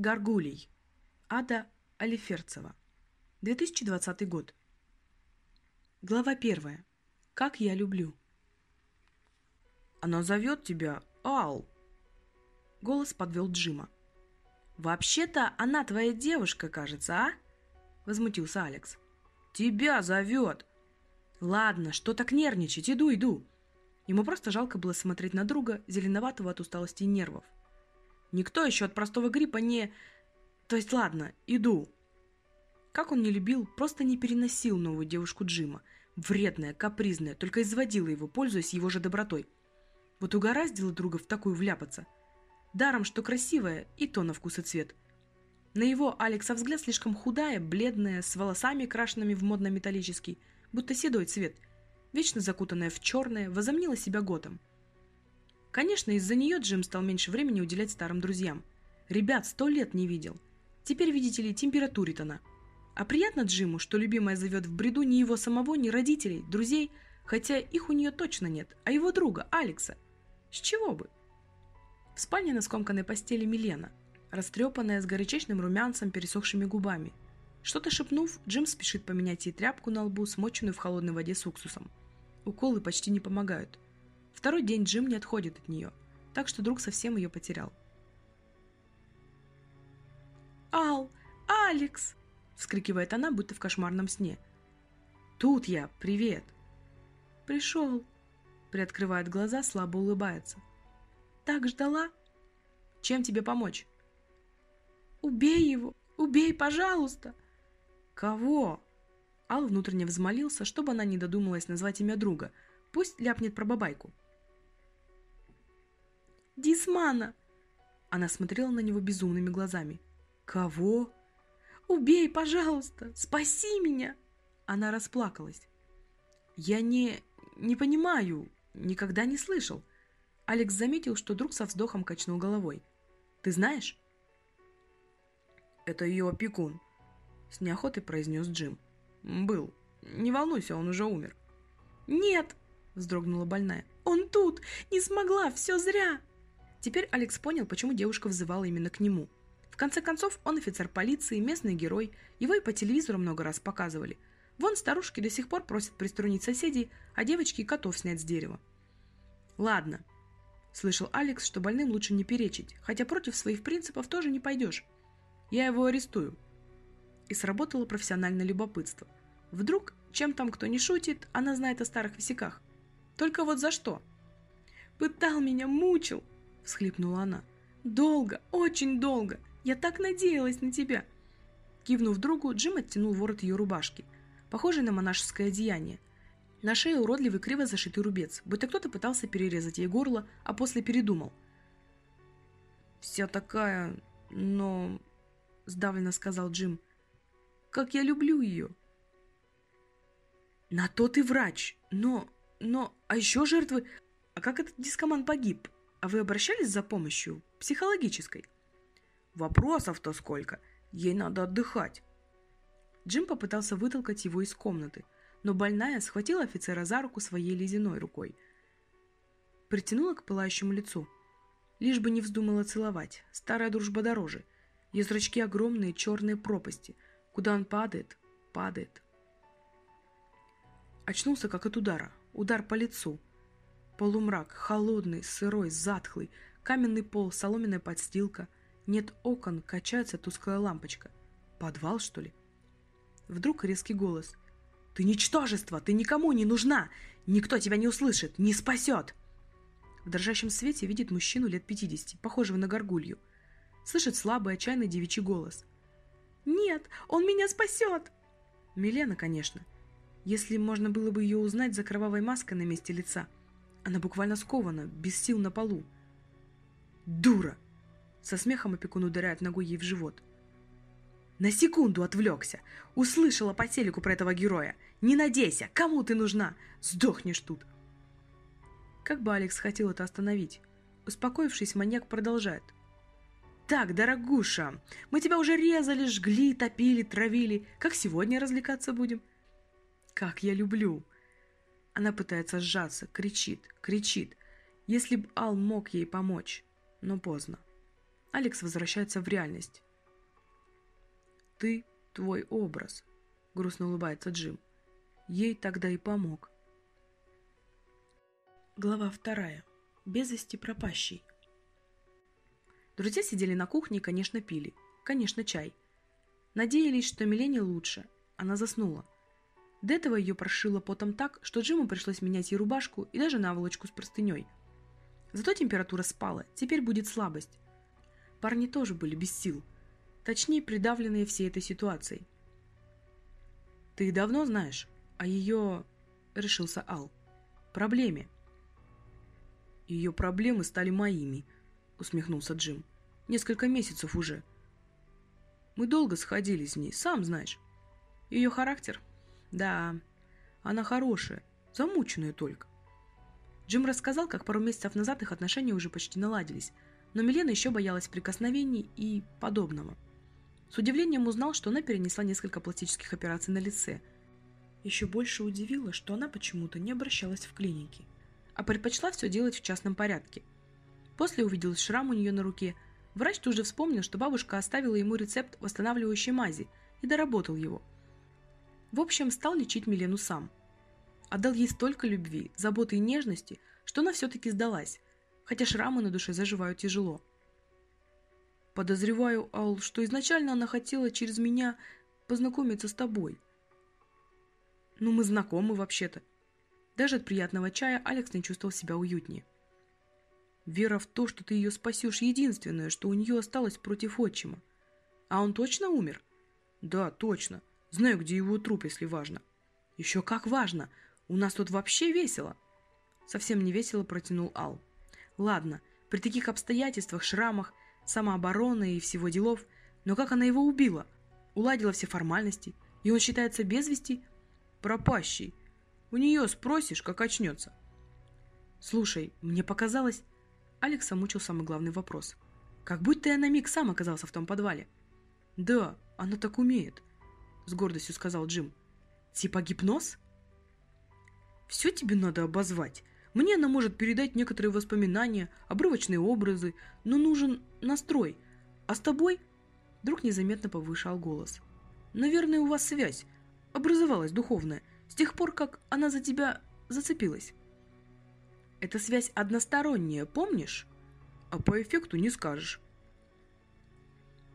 Гаргулий. Ада Алиферцева. 2020 год. Глава первая. Как я люблю. Она зовет тебя, Ал. Голос подвел Джима. Вообще-то она твоя девушка, кажется, а? Возмутился Алекс. Тебя зовет. Ладно, что так нервничать? Иду, иду. Ему просто жалко было смотреть на друга, зеленоватого от усталости и нервов. Никто еще от простого гриппа не... То есть ладно, иду. Как он не любил, просто не переносил новую девушку Джима. Вредная, капризная, только изводила его, пользуясь его же добротой. Вот угораздило друга в такую вляпаться. Даром, что красивая, и то на вкус и цвет. На его Алекса взгляд слишком худая, бледная, с волосами, крашенными в модно-металлический, будто седой цвет, вечно закутанная в черное, возомнила себя готом. Конечно, из-за нее Джим стал меньше времени уделять старым друзьям. Ребят сто лет не видел. Теперь, видите ли, температурит она. А приятно Джиму, что любимая зовет в бреду ни его самого, ни родителей, друзей, хотя их у нее точно нет, а его друга, Алекса. С чего бы? В спальне на скомканной постели Милена, растрепанная, с горячечным румянцем, пересохшими губами. Что-то шепнув, Джим спешит поменять ей тряпку на лбу, смоченную в холодной воде с уксусом. Уколы почти не помогают. Второй день Джим не отходит от нее, так что друг совсем ее потерял. «Ал! Алекс!» – вскрикивает она, будто в кошмарном сне. «Тут я! Привет!» «Пришел!» – приоткрывает глаза, слабо улыбается. «Так ждала?» «Чем тебе помочь?» «Убей его! Убей, пожалуйста!» «Кого?» Ал внутренне взмолился, чтобы она не додумалась назвать имя друга. Пусть ляпнет про бабайку. «Дисмана!» Она смотрела на него безумными глазами. «Кого?» «Убей, пожалуйста! Спаси меня!» Она расплакалась. «Я не... не понимаю. Никогда не слышал». Алекс заметил, что друг со вздохом качнул головой. «Ты знаешь?» «Это ее опекун», — с неохотой произнес Джим. «Был. Не волнуйся, он уже умер». «Нет!» — вздрогнула больная. «Он тут! Не смогла! Все зря!» Теперь Алекс понял, почему девушка взывала именно к нему. В конце концов, он офицер полиции, местный герой, его и по телевизору много раз показывали. Вон старушки до сих пор просят приструнить соседей, а девочки котов снять с дерева. «Ладно», — слышал Алекс, что больным лучше не перечить, хотя против своих принципов тоже не пойдешь. «Я его арестую». И сработало профессиональное любопытство. Вдруг, чем там кто не шутит, она знает о старых висяках. Только вот за что? «Пытал меня, мучил», всхлипнула она. «Долго, очень долго! Я так надеялась на тебя!» Кивнув другу, Джим оттянул ворот ее рубашки, похожий на монашеское одеяние. На шее уродливый криво зашитый рубец, будто кто-то пытался перерезать ей горло, а после передумал. «Вся такая... но...» – сдавленно сказал Джим. «Как я люблю ее!» «На то ты врач! Но... но... а еще жертвы... А как этот дискоман погиб? А вы обращались за помощью? Психологической? Вопросов-то сколько. Ей надо отдыхать. Джим попытался вытолкать его из комнаты, но больная схватила офицера за руку своей ледяной рукой. Притянула к пылающему лицу. Лишь бы не вздумала целовать. Старая дружба дороже. Ее зрачки огромные черные пропасти. Куда он падает, падает. Очнулся как от удара. Удар по лицу. Полумрак, холодный, сырой, затхлый, каменный пол, соломенная подстилка. Нет окон, качается тусклая лампочка. Подвал, что ли? Вдруг резкий голос. «Ты ничтожество! Ты никому не нужна! Никто тебя не услышит, не спасет!» В дрожащем свете видит мужчину лет 50, похожего на горгулью. Слышит слабый, отчаянный девичий голос. «Нет, он меня спасет!» Милена, конечно. Если можно было бы ее узнать за кровавой маской на месте лица – она буквально скована, без сил на полу. «Дура!» Со смехом опекун ударяет ногой ей в живот. На секунду отвлекся. Услышала по телеку про этого героя. Не надейся, кому ты нужна? Сдохнешь тут. Как бы Алекс хотел это остановить. Успокоившись, маньяк продолжает. «Так, дорогуша, мы тебя уже резали, жгли, топили, травили. Как сегодня развлекаться будем?» «Как я люблю!» Она пытается сжаться, кричит, кричит. Если бы Ал мог ей помочь, но поздно. Алекс возвращается в реальность. Ты — твой образ, грустно улыбается Джим. Ей тогда и помог. Глава вторая. Без вести пропащий. Друзья сидели на кухне и, конечно, пили. Конечно, чай. Надеялись, что Милене лучше. Она заснула. До этого ее прошило потом так, что Джиму пришлось менять ей рубашку и даже наволочку с простыней. Зато температура спала, теперь будет слабость. Парни тоже были без сил. Точнее, придавленные всей этой ситуацией. «Ты давно знаешь о ее...» — решился Ал. «Проблеме». «Ее проблемы стали моими», — усмехнулся Джим. «Несколько месяцев уже. Мы долго сходились с ней, сам знаешь. Ее характер да, она хорошая, замученная только. Джим рассказал, как пару месяцев назад их отношения уже почти наладились, но Милена еще боялась прикосновений и подобного. С удивлением узнал, что она перенесла несколько пластических операций на лице. Еще больше удивило, что она почему-то не обращалась в клинике, а предпочла все делать в частном порядке. После увидел шрам у нее на руке. Врач тут же вспомнил, что бабушка оставила ему рецепт восстанавливающей мази и доработал его – в общем, стал лечить Милену сам. Отдал ей столько любви, заботы и нежности, что она все-таки сдалась, хотя шрамы на душе заживают тяжело. Подозреваю, Ал, что изначально она хотела через меня познакомиться с тобой. Ну, мы знакомы вообще-то. Даже от приятного чая Алекс не чувствовал себя уютнее. Вера в то, что ты ее спасешь, единственное, что у нее осталось против отчима. А он точно умер? Да, точно. Знаю, где его труп, если важно. Еще как важно. У нас тут вообще весело. Совсем не весело протянул Ал. Ладно, при таких обстоятельствах, шрамах, самообороны и всего делов, но как она его убила? Уладила все формальности, и он считается без вести пропащий. У нее спросишь, как очнется. Слушай, мне показалось... Алекса мучил самый главный вопрос. Как будто я на миг сам оказался в том подвале. Да, она так умеет с гордостью сказал Джим. Типа гипноз? Все тебе надо обозвать. Мне она может передать некоторые воспоминания, обрывочные образы, но нужен настрой. А с тобой... Друг незаметно повышал голос. Наверное, у вас связь. Образовалась духовная. С тех пор, как она за тебя зацепилась. Эта связь односторонняя, помнишь? А по эффекту не скажешь.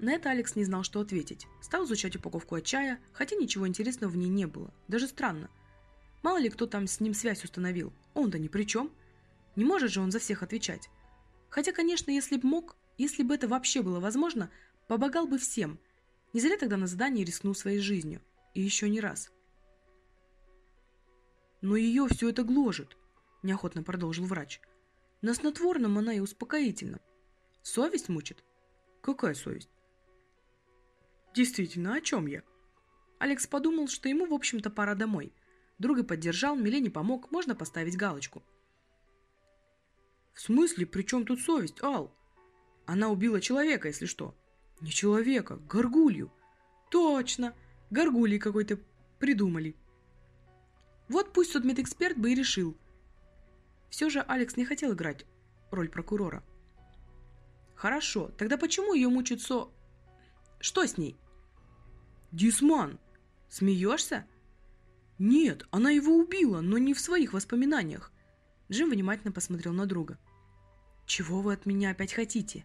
На это Алекс не знал, что ответить. Стал изучать упаковку от чая, хотя ничего интересного в ней не было. Даже странно. Мало ли кто там с ним связь установил. Он-то ни при чем. Не может же он за всех отвечать. Хотя, конечно, если бы мог, если бы это вообще было возможно, помогал бы всем. Не зря тогда на задании рискнул своей жизнью. И еще не раз. Но ее все это гложет, неохотно продолжил врач. На снотворном она и успокоительно. Совесть мучит? Какая совесть? Действительно, о чем я? Алекс подумал, что ему, в общем-то, пора домой. Друга поддержал, Милене помог, можно поставить галочку. В смысле, при чем тут совесть, Ал? Она убила человека, если что. Не человека, горгулью. Точно, горгулей какой-то придумали. Вот пусть судмедэксперт бы и решил. Все же Алекс не хотел играть роль прокурора. Хорошо, тогда почему ее мучают со... Что с ней? Дисман. Смеешься? Нет, она его убила, но не в своих воспоминаниях. Джим внимательно посмотрел на друга. Чего вы от меня опять хотите?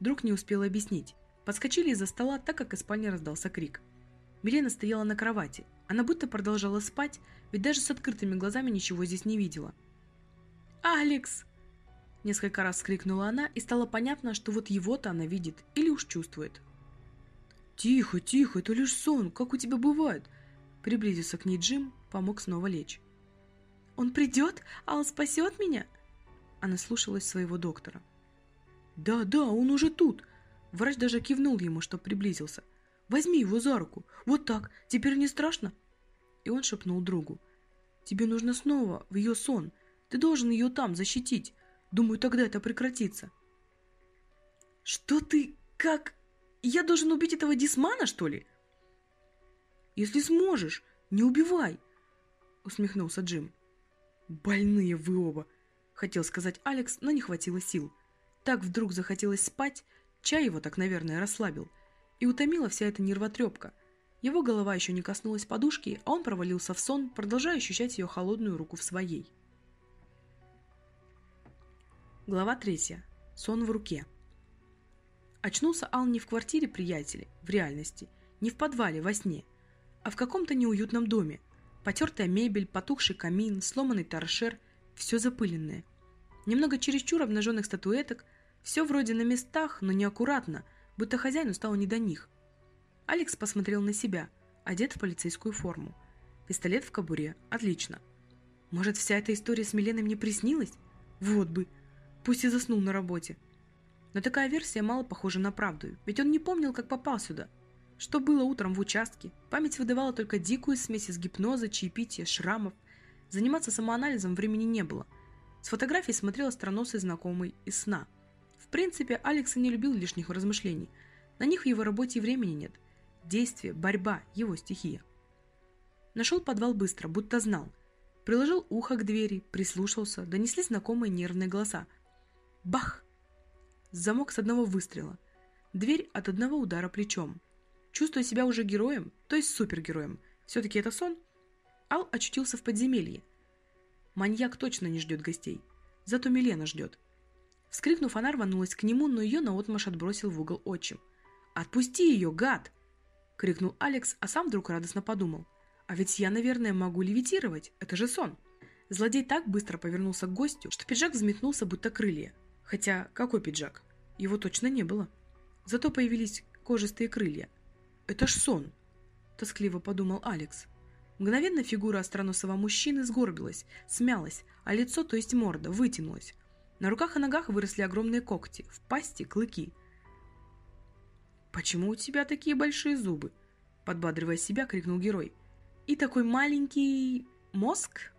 Друг не успел объяснить. Подскочили из-за стола, так как из спальни раздался крик. Милена стояла на кровати. Она будто продолжала спать, ведь даже с открытыми глазами ничего здесь не видела. «Алекс!» Несколько раз скрикнула она, и стало понятно, что вот его-то она видит или уж чувствует. «Тихо, тихо, это лишь сон, как у тебя бывает!» Приблизился к ней Джим, помог снова лечь. «Он придет, а он спасет меня?» Она слушалась своего доктора. «Да, да, он уже тут!» Врач даже кивнул ему, чтоб приблизился. «Возьми его за руку. Вот так. Теперь не страшно?» И он шепнул другу. «Тебе нужно снова в ее сон. Ты должен ее там защитить. Думаю, тогда это прекратится». «Что ты... как...» Я должен убить этого Дисмана, что ли? Если сможешь, не убивай, усмехнулся Джим. Больные вы оба, хотел сказать Алекс, но не хватило сил. Так вдруг захотелось спать, чай его так, наверное, расслабил. И утомила вся эта нервотрепка. Его голова еще не коснулась подушки, а он провалился в сон, продолжая ощущать ее холодную руку в своей. Глава третья. Сон в руке. Очнулся Ал не в квартире приятелей, в реальности, не в подвале, во сне, а в каком-то неуютном доме. Потертая мебель, потухший камин, сломанный торшер – все запыленное. Немного чересчур обнаженных статуэток, все вроде на местах, но неаккуратно, будто хозяину стало не до них. Алекс посмотрел на себя, одет в полицейскую форму. Пистолет в кобуре. Отлично. Может, вся эта история с Миленой мне приснилась? Вот бы. Пусть и заснул на работе. Но такая версия мало похожа на правду, ведь он не помнил, как попал сюда. Что было утром в участке, память выдавала только дикую смесь из гипноза, чаепития, шрамов. Заниматься самоанализом времени не было. С фотографий смотрел остроносый знакомый из сна. В принципе, Алекс не любил лишних размышлений. На них в его работе и времени нет. Действие, борьба – его стихия. Нашел подвал быстро, будто знал. Приложил ухо к двери, прислушался, донесли знакомые нервные голоса. Бах! Замок с одного выстрела. Дверь от одного удара плечом. Чувствуя себя уже героем, то есть супергероем, все-таки это сон, Ал очутился в подземелье. Маньяк точно не ждет гостей. Зато Милена ждет. Вскрикнув, она рванулась к нему, но ее наотмашь отбросил в угол отчим. «Отпусти ее, гад!» — крикнул Алекс, а сам вдруг радостно подумал. «А ведь я, наверное, могу левитировать. Это же сон!» Злодей так быстро повернулся к гостю, что пиджак взметнулся, будто крылья. Хотя, какой пиджак? Его точно не было. Зато появились кожистые крылья. «Это ж сон!» – тоскливо подумал Алекс. Мгновенно фигура остроносого мужчины сгорбилась, смялась, а лицо, то есть морда, вытянулось. На руках и ногах выросли огромные когти, в пасти – клыки. «Почему у тебя такие большие зубы?» – подбадривая себя, крикнул герой. «И такой маленький... мозг?»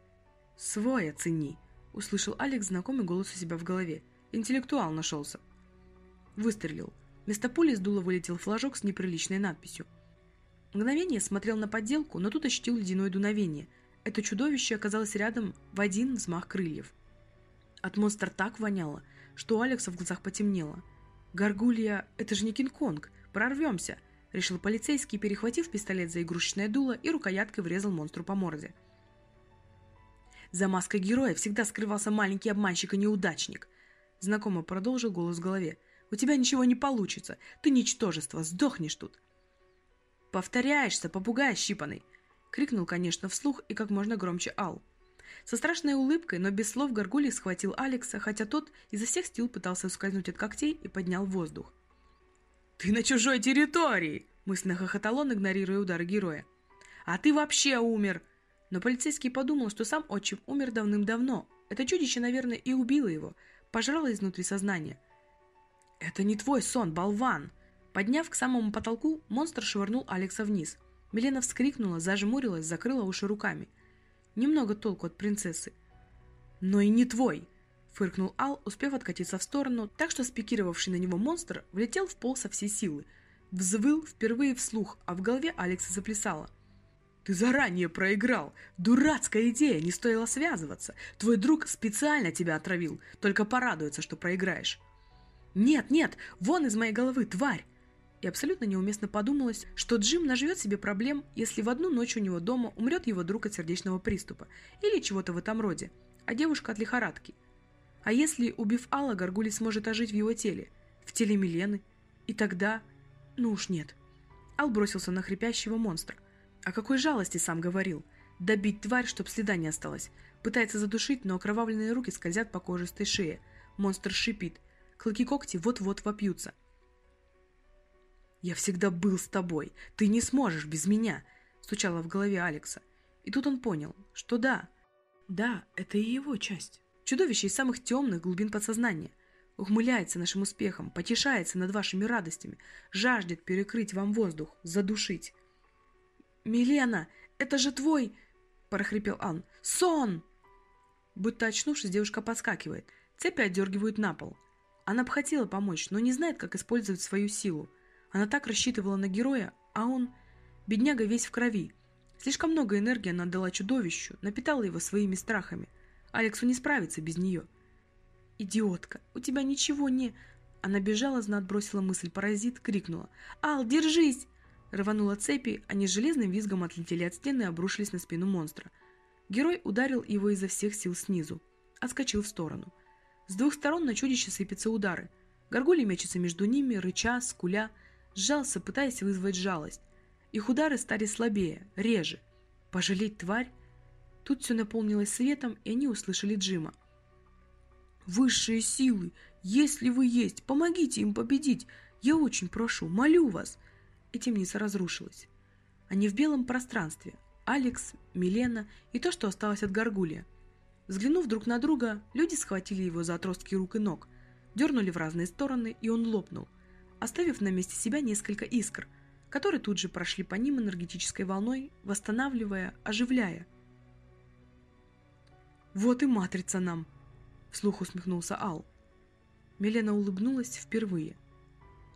«Свой оцени!» – услышал Алекс знакомый голос у себя в голове. Интеллектуал нашелся. Выстрелил. Вместо пули из вылетел флажок с неприличной надписью. Мгновение смотрел на подделку, но тут ощутил ледяное дуновение. Это чудовище оказалось рядом в один взмах крыльев. От монстра так воняло, что у Алекса в глазах потемнело. «Гаргулья, это же не Кинг-Конг! Прорвемся!» — решил полицейский, перехватив пистолет за игрушечное дуло и рукояткой врезал монстру по морде. За маской героя всегда скрывался маленький обманщик и неудачник. Знакомо продолжил голос в голове. «У тебя ничего не получится. Ты ничтожество. Сдохнешь тут». «Повторяешься, попугай щипанный!» Крикнул, конечно, вслух и как можно громче Ал. Со страшной улыбкой, но без слов Гаргулий схватил Алекса, хотя тот изо всех сил пытался ускользнуть от когтей и поднял воздух. «Ты на чужой территории!» мысленно хохотал он, игнорируя удары героя. «А ты вообще умер!» Но полицейский подумал, что сам отчим умер давным-давно. Это чудище, наверное, и убило его – пожрала изнутри сознание. «Это не твой сон, болван!» Подняв к самому потолку, монстр швырнул Алекса вниз. Милена вскрикнула, зажмурилась, закрыла уши руками. Немного толку от принцессы. «Но и не твой!» — фыркнул Ал, успев откатиться в сторону, так что спикировавший на него монстр влетел в пол со всей силы. Взвыл впервые вслух, а в голове Алекса заплясало — ты заранее проиграл. Дурацкая идея, не стоило связываться. Твой друг специально тебя отравил, только порадуется, что проиграешь. Нет, нет, вон из моей головы, тварь! И абсолютно неуместно подумалось, что Джим наживет себе проблем, если в одну ночь у него дома умрет его друг от сердечного приступа или чего-то в этом роде, а девушка от лихорадки. А если, убив Алла, Гаргули сможет ожить в его теле, в теле Милены, и тогда... Ну уж нет. Ал бросился на хрипящего монстра – о какой жалости сам говорил? Добить тварь, чтоб следа не осталось. Пытается задушить, но окровавленные руки скользят по кожистой шее. Монстр шипит. Клыки-когти вот-вот вопьются. «Я всегда был с тобой. Ты не сможешь без меня!» Стучало в голове Алекса. И тут он понял, что да, да, это и его часть. Чудовище из самых темных глубин подсознания. Ухмыляется нашим успехом, потешается над вашими радостями, жаждет перекрыть вам воздух, задушить. «Милена, это же твой...» – прохрипел Ан. «Сон!» Будто очнувшись, девушка подскакивает. Цепи отдергивают на пол. Она бы хотела помочь, но не знает, как использовать свою силу. Она так рассчитывала на героя, а он... Бедняга весь в крови. Слишком много энергии она отдала чудовищу, напитала его своими страхами. Алексу не справится без нее. «Идиотка, у тебя ничего не...» Она безжалостно отбросила мысль-паразит, крикнула «Ал, держись!» Рванула цепи, они с железным визгом отлетели от стены и обрушились на спину монстра. Герой ударил его изо всех сил снизу. Отскочил в сторону. С двух сторон на чудище сыпятся удары. Горгулий мечется между ними, рыча, скуля, сжался, пытаясь вызвать жалость. Их удары стали слабее, реже. Пожалеть тварь? Тут все наполнилось светом, и они услышали Джима. «Высшие силы! Если вы есть, помогите им победить! Я очень прошу, молю вас!» И темница разрушилась. Они в белом пространстве. Алекс, Милена и то, что осталось от Гаргулия. Взглянув друг на друга, люди схватили его за отростки рук и ног, дернули в разные стороны, и он лопнул, оставив на месте себя несколько искр, которые тут же прошли по ним энергетической волной, восстанавливая, оживляя. «Вот и матрица нам!» — вслух усмехнулся Ал. Милена улыбнулась впервые.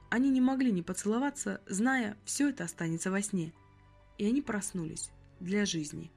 Они не могли не поцеловаться, зная, все это останется во сне. И они проснулись для жизни.